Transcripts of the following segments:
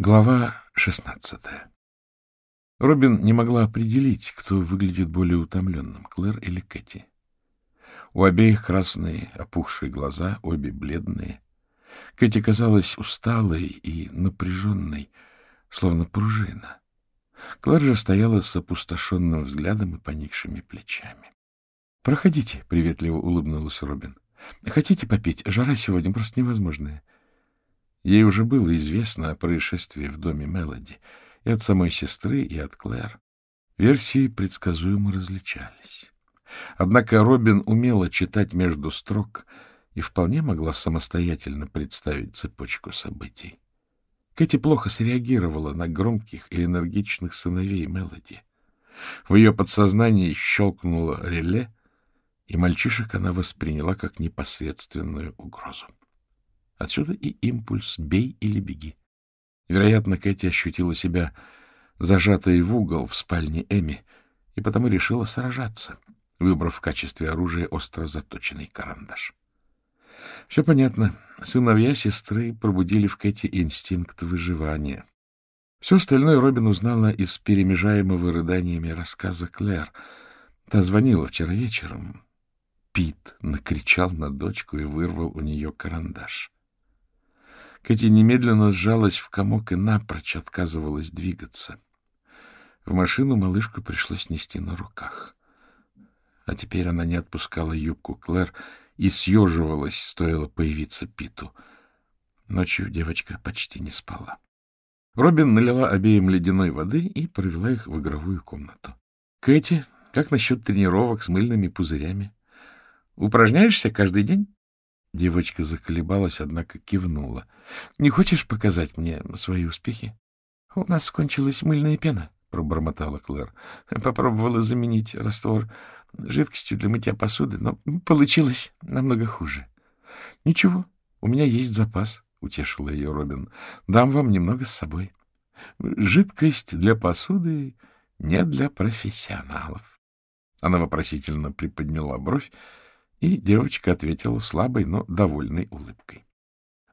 Глава шестнадцатая. Робин не могла определить, кто выглядит более утомленным, Клэр или Кэти. У обеих красные, опухшие глаза, обе бледные. Кэти казалась усталой и напряженной, словно пружина. Клэр же стояла с опустошенным взглядом и поникшими плечами. — Проходите, — приветливо улыбнулась Робин. — Хотите попить? Жара сегодня просто невозможная. — Ей уже было известно о происшествии в доме Мелоди и от самой сестры, и от Клэр. Версии предсказуемо различались. Однако Робин умела читать между строк и вполне могла самостоятельно представить цепочку событий. Кэти плохо среагировала на громких и энергичных сыновей Мелоди. В ее подсознании щелкнуло реле, и мальчишек она восприняла как непосредственную угрозу. Отсюда и импульс «бей или беги». Вероятно, Кэти ощутила себя зажатой в угол в спальне Эми и потому решила сражаться, выбрав в качестве оружия остро заточенный карандаш. Все понятно. Сыновья сестры пробудили в Кэти инстинкт выживания. Все остальное Робин узнала из перемежаемого рыданиями рассказа Клэр. Та звонила вчера вечером. Пит накричал на дочку и вырвал у нее карандаш. Кэти немедленно сжалась в комок и напрочь отказывалась двигаться. В машину малышку пришлось нести на руках. А теперь она не отпускала юбку Клэр и съеживалась, стоило появиться Питу. Ночью девочка почти не спала. Робин налила обеим ледяной воды и провела их в игровую комнату. — Кэти, как насчет тренировок с мыльными пузырями? Упражняешься каждый день? Девочка заколебалась, однако кивнула. — Не хочешь показать мне свои успехи? — У нас кончилась мыльная пена, — пробормотала Клэр. Попробовала заменить раствор жидкостью для мытья посуды, но получилось намного хуже. — Ничего, у меня есть запас, — утешила ее Робин. — Дам вам немного с собой. Жидкость для посуды не для профессионалов. Она вопросительно приподняла бровь, и девочка ответила слабой, но довольной улыбкой.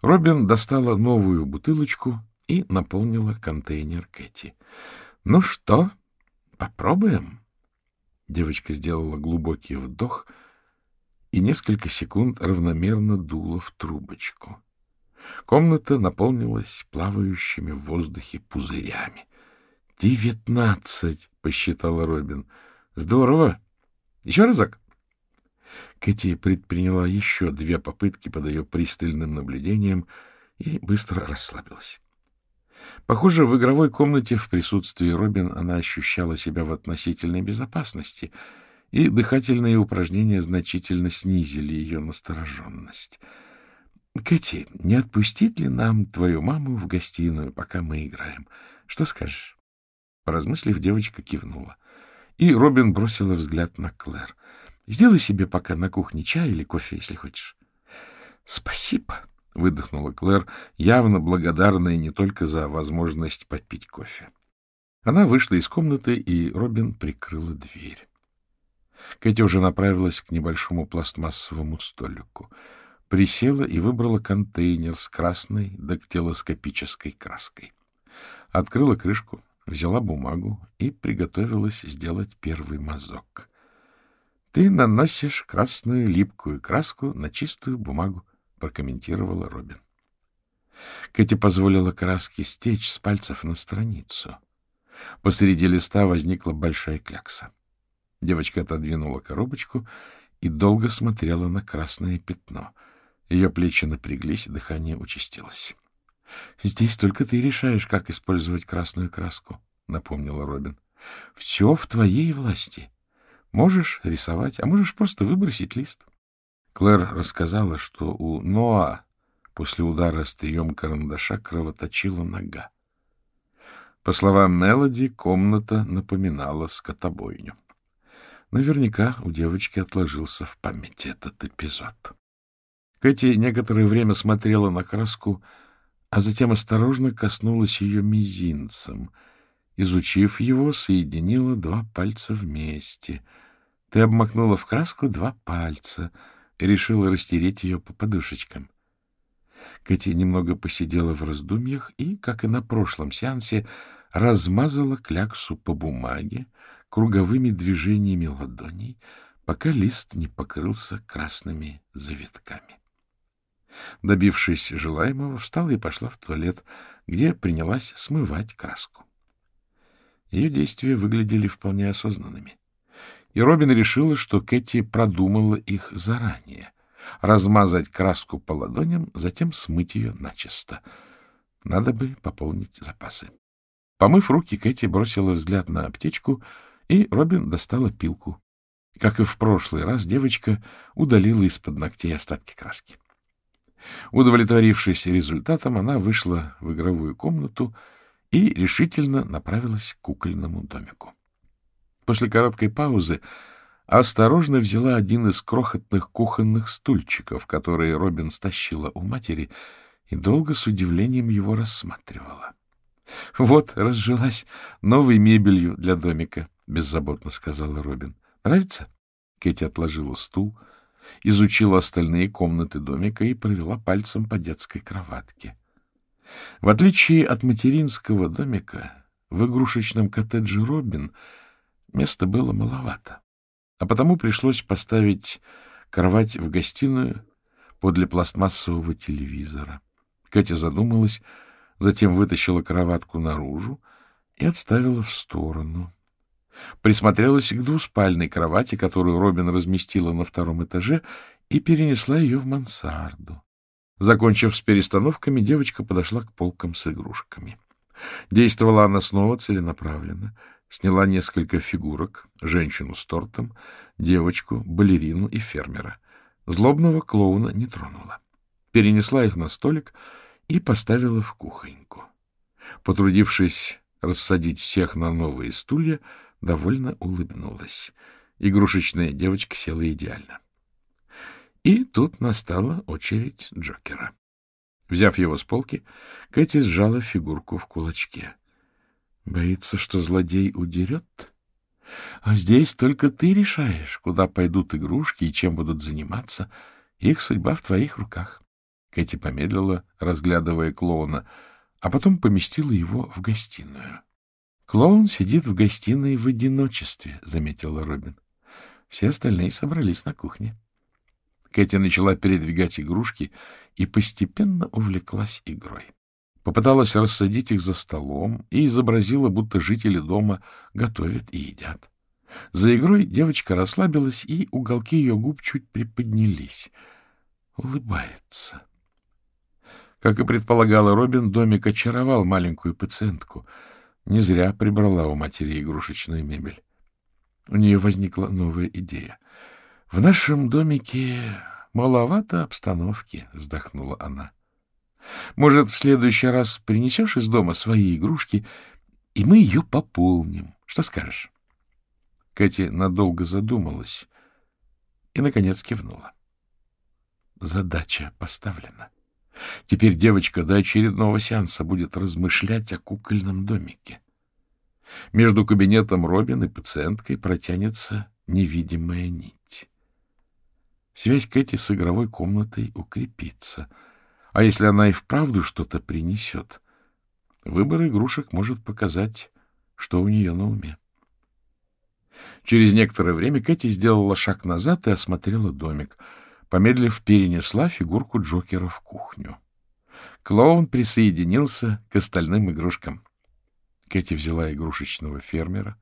Робин достала новую бутылочку и наполнила контейнер Кэти. — Ну что, попробуем? Девочка сделала глубокий вдох и несколько секунд равномерно дула в трубочку. Комната наполнилась плавающими в воздухе пузырями. — Девятнадцать! — посчитала Робин. — Здорово! Еще разок? Кэти предприняла еще две попытки под ее пристальным наблюдением и быстро расслабилась. Похоже, в игровой комнате в присутствии Робин она ощущала себя в относительной безопасности, и дыхательные упражнения значительно снизили ее настороженность. — Кэти, не отпустить ли нам твою маму в гостиную, пока мы играем? Что скажешь? Поразмыслив, девочка кивнула. И Робин бросила взгляд на Клэр. Сделай себе пока на кухне чай или кофе, если хочешь. — Спасибо, — выдохнула Клэр, явно благодарная не только за возможность попить кофе. Она вышла из комнаты, и Робин прикрыла дверь. Кэти уже направилась к небольшому пластмассовому столику. Присела и выбрала контейнер с красной дактилоскопической краской. Открыла крышку, взяла бумагу и приготовилась сделать первый мазок. Ты наносишь красную липкую краску на чистую бумагу, прокомментировала Робин. Кэти позволила краске стечь с пальцев на страницу. Посреди листа возникла большая клякса. Девочка отодвинула коробочку и долго смотрела на красное пятно. Ее плечи напряглись, дыхание участилось. — Здесь только ты решаешь, как использовать красную краску, — напомнила Робин. — Все в твоей власти. Можешь рисовать, а можешь просто выбросить лист. Клэр рассказала, что у Ноа после удара острием карандаша кровоточила нога. По словам Мелоди, комната напоминала скотобойню. Наверняка у девочки отложился в памяти этот эпизод. Кэти некоторое время смотрела на краску, а затем осторожно коснулась ее мизинцем. Изучив его, соединила два пальца вместе — ты обмакнула в краску два пальца и решила растереть ее по подушечкам. Кэти немного посидела в раздумьях и, как и на прошлом сеансе, размазала кляксу по бумаге круговыми движениями ладоней, пока лист не покрылся красными завитками. Добившись желаемого, встала и пошла в туалет, где принялась смывать краску. Ее действия выглядели вполне осознанными. И Робин решила, что Кэти продумала их заранее. Размазать краску по ладоням, затем смыть ее начисто. Надо бы пополнить запасы. Помыв руки, Кэти бросила взгляд на аптечку, и Робин достала пилку. Как и в прошлый раз, девочка удалила из-под ногтей остатки краски. Удовлетворившись результатом, она вышла в игровую комнату и решительно направилась к кукольному домику. После короткой паузы осторожно взяла один из крохотных кухонных стульчиков, которые Робин стащила у матери, и долго с удивлением его рассматривала. — Вот, разжилась новой мебелью для домика, — беззаботно сказала Робин. — Нравится? Кэти отложила стул, изучила остальные комнаты домика и провела пальцем по детской кроватке. В отличие от материнского домика, в игрушечном коттедже Робин места было маловато, а потому пришлось поставить кровать в гостиную подле пластмассового телевизора. Катя задумалась, затем вытащила кроватку наружу и отставила в сторону. Присмотрелась к двуспальной кровати, которую Робин разместила на втором этаже, и перенесла ее в мансарду. Закончив с перестановками, девочка подошла к полкам с игрушками. Действовала она снова целенаправленно. Сняла несколько фигурок, женщину с тортом, девочку, балерину и фермера. Злобного клоуна не тронула. Перенесла их на столик и поставила в кухоньку. Потрудившись рассадить всех на новые стулья, довольно улыбнулась. Игрушечная девочка села идеально. И тут настала очередь Джокера. Взяв его с полки, Кэти сжала фигурку в кулачке. Боится, что злодей удерет? А здесь только ты решаешь, куда пойдут игрушки и чем будут заниматься. Их судьба в твоих руках. Кэти помедлила, разглядывая клоуна, а потом поместила его в гостиную. — Клоун сидит в гостиной в одиночестве, — заметила Робин. Все остальные собрались на кухне. Кэти начала передвигать игрушки и постепенно увлеклась игрой. Попыталась рассадить их за столом и изобразила, будто жители дома готовят и едят. За игрой девочка расслабилась, и уголки ее губ чуть приподнялись. Улыбается. Как и предполагала Робин, домик очаровал маленькую пациентку — не зря прибрала у матери игрушечную мебель. У нее возникла новая идея. — В нашем домике маловато обстановки, — вздохнула она. — Может, в следующий раз принесешь из дома свои игрушки, и мы ее пополним. Что скажешь? Кэти надолго задумалась и, наконец, кивнула. Задача поставлена. Теперь девочка до очередного сеанса будет размышлять о кукольном домике. Между кабинетом Робин и пациенткой протянется невидимая нить. Связь Кэти с игровой комнатой укрепится. А если она и вправду что-то принесет, выбор игрушек может показать, что у нее на уме. Через некоторое время Кэти сделала шаг назад и осмотрела домик — Помедлив, перенесла фигурку Джокера в кухню. Клоун присоединился к остальным игрушкам. Кэти взяла игрушечного фермера,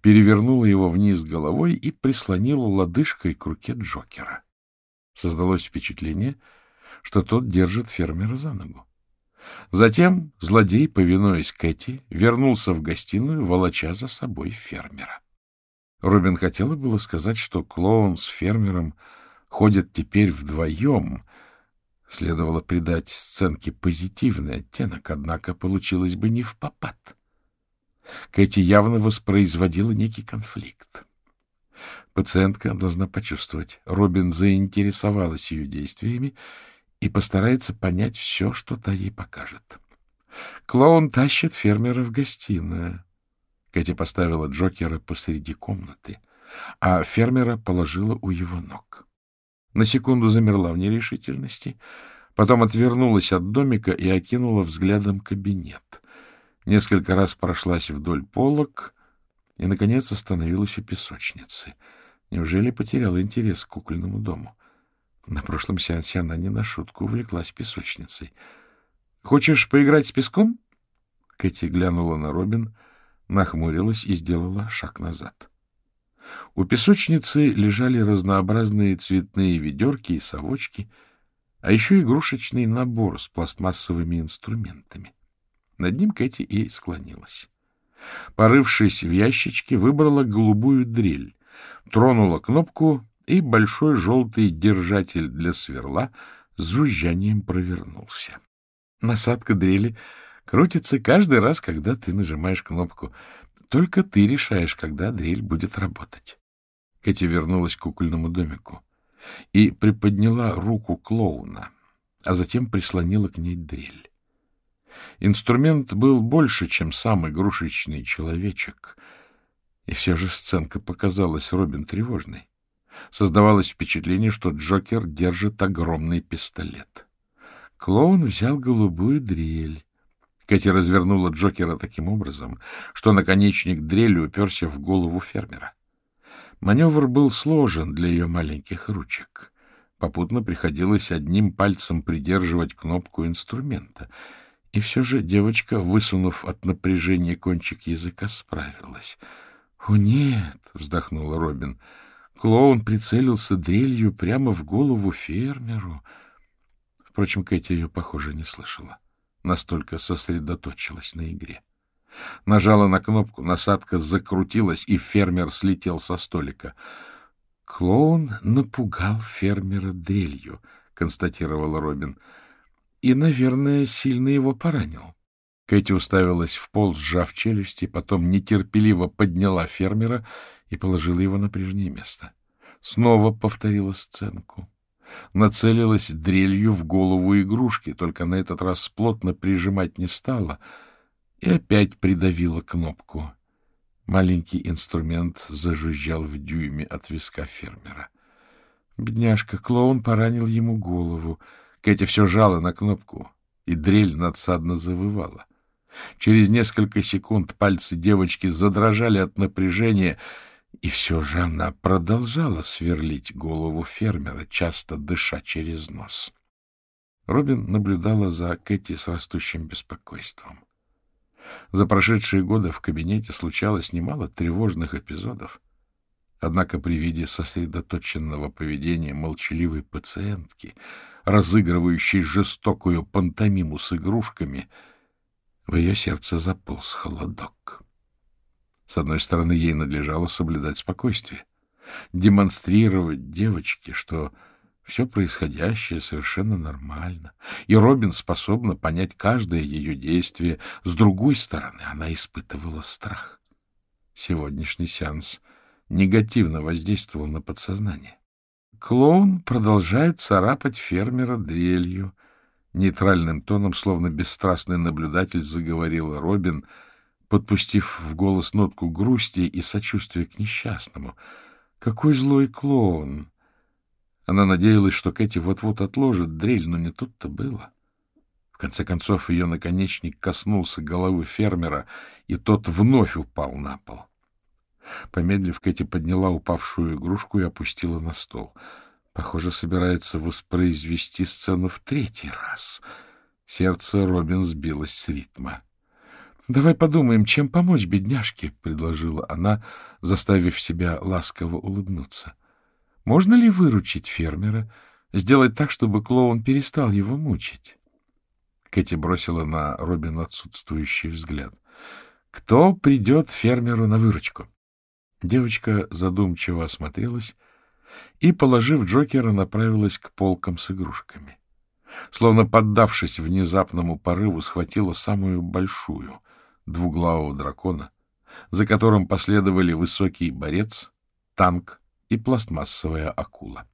перевернула его вниз головой и прислонила лодыжкой к руке Джокера. Создалось впечатление, что тот держит фермера за ногу. Затем злодей, повинуясь Кэти, вернулся в гостиную, волоча за собой фермера. Робин хотела было сказать, что клоун с фермером — ходят теперь вдвоем. Следовало придать сценке позитивный оттенок, однако получилось бы не в попад. Кэти явно воспроизводила некий конфликт. Пациентка должна почувствовать, Робин заинтересовалась ее действиями и постарается понять все, что та ей покажет. Клоун тащит фермера в гостиную. Кэти поставила Джокера посреди комнаты, а фермера положила у его ног. На секунду замерла в нерешительности, Потом отвернулась от домика и окинула взглядом кабинет. Несколько раз прошлась вдоль полок и, наконец, остановилась у песочницы. Неужели потеряла интерес к кукольному дому? На прошлом сеансе она не на шутку увлеклась песочницей. — Хочешь поиграть с песком? Кэти глянула на Робин, нахмурилась и сделала шаг назад. У песочницы лежали разнообразные цветные ведерки и совочки, а еще игрушечный набор с пластмассовыми инструментами. Над ним Кэти и склонилась. Порывшись в ящичке, выбрала голубую дрель, тронула кнопку, и большой желтый держатель для сверла с жужжанием провернулся. Насадка дрели крутится каждый раз, когда ты нажимаешь кнопку. Только ты решаешь, когда дрель будет работать. Кэти вернулась к кукольному домику и приподняла руку клоуна, а затем прислонила к ней дрель. Инструмент был больше, чем сам игрушечный человечек, и все же сценка показалась Робин тревожной. Создавалось впечатление, что Джокер держит огромный пистолет. Клоун взял голубую дрель. Кэти развернула Джокера таким образом, что наконечник дрели уперся в голову фермера. Маневр был сложен для ее маленьких ручек. Попутно приходилось одним пальцем придерживать кнопку инструмента. И все же девочка, высунув от напряжения кончик языка, справилась. — О, нет! — вздохнула Робин. Клоун прицелился дрелью прямо в голову фермеру. Впрочем, Кэти ее, похоже, не слышала. Настолько сосредоточилась на игре. Нажала на кнопку, насадка закрутилась, и фермер слетел со столика. «Клоун напугал фермера дрелью», — констатировала Робин. «И, наверное, сильно его поранил». Кэти уставилась в пол, сжав челюсти, потом нетерпеливо подняла фермера и положила его на прежнее место. Снова повторила сценку. Нацелилась дрелью в голову игрушки, только на этот раз плотно прижимать не стала, и опять придавила кнопку. Маленький инструмент зажужжал в дюйме от виска фермера. Бедняжка, клоун поранил ему голову. Кэти все жала на кнопку, и дрель надсадно завывала. Через несколько секунд пальцы девочки задрожали от напряжения, и все же она продолжала сверлить голову фермера, часто дыша через нос. Робин наблюдала за Кэти с растущим беспокойством. За прошедшие годы в кабинете случалось немало тревожных эпизодов. Однако при виде сосредоточенного поведения молчаливой пациентки, разыгрывающей жестокую пантомиму с игрушками — в ее сердце заполз холодок. С одной стороны, ей надлежало соблюдать спокойствие, демонстрировать девочке, что все происходящее совершенно нормально, и Робин способна понять каждое ее действие. С другой стороны, она испытывала страх. Сегодняшний сеанс негативно воздействовал на подсознание. Клоун продолжает царапать фермера дрелью, Нейтральным тоном, словно бесстрастный наблюдатель, заговорила Робин, подпустив в голос нотку грусти и сочувствия к несчастному. «Какой злой клоун!» Она надеялась, что Кэти вот-вот отложит дрель, но не тут-то было. В конце концов, ее наконечник коснулся головы фермера, и тот вновь упал на пол. Помедлив, Кэти подняла упавшую игрушку и опустила на стол — Похоже, собирается воспроизвести сцену в третий раз. Сердце Робин сбилось с ритма. — Давай подумаем, чем помочь бедняжке, — предложила она, заставив себя ласково улыбнуться. — Можно ли выручить фермера, сделать так, чтобы клоун перестал его мучить? Кэти бросила на Робин отсутствующий взгляд. — Кто придет фермеру на выручку? Девочка задумчиво осмотрелась и, положив Джокера, направилась к полкам с игрушками. Словно поддавшись внезапному порыву, схватила самую большую, двуглавого дракона, за которым последовали высокий борец, танк и пластмассовая акула.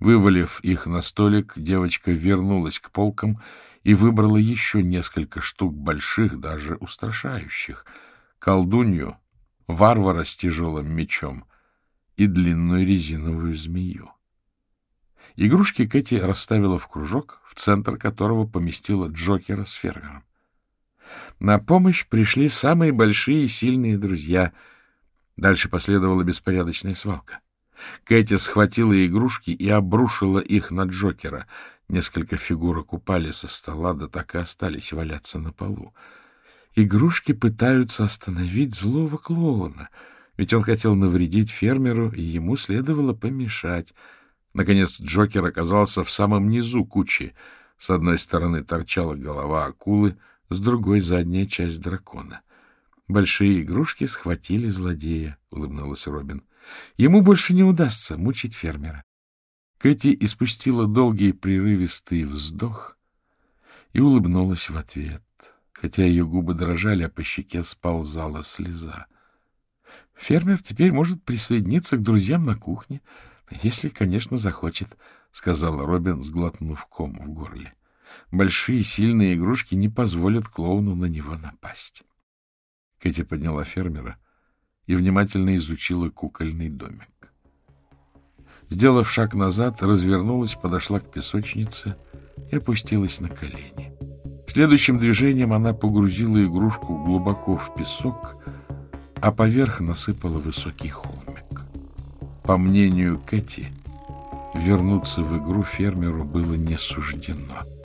Вывалив их на столик, девочка вернулась к полкам и выбрала еще несколько штук больших, даже устрашающих, колдунью, варвара с тяжелым мечом, и длинную резиновую змею. Игрушки Кэти расставила в кружок, в центр которого поместила Джокера с фермером. На помощь пришли самые большие и сильные друзья. Дальше последовала беспорядочная свалка. Кэти схватила игрушки и обрушила их на Джокера. Несколько фигурок упали со стола, да так и остались валяться на полу. Игрушки пытаются остановить злого клоуна, ведь он хотел навредить фермеру, и ему следовало помешать. Наконец Джокер оказался в самом низу кучи. С одной стороны торчала голова акулы, с другой — задняя часть дракона. Большие игрушки схватили злодея, — улыбнулась Робин. Ему больше не удастся мучить фермера. Кэти испустила долгий прерывистый вздох и улыбнулась в ответ, хотя ее губы дрожали, а по щеке сползала слеза. Фермер теперь может присоединиться к друзьям на кухне, если, конечно, захочет, — сказала Робин, сглотнув ком в горле. Большие сильные игрушки не позволят клоуну на него напасть. Кэти подняла фермера и внимательно изучила кукольный домик. Сделав шаг назад, развернулась, подошла к песочнице и опустилась на колени. Следующим движением она погрузила игрушку глубоко в песок, а поверх насыпала высокий холмик. По мнению Кэти, вернуться в игру фермеру было не суждено —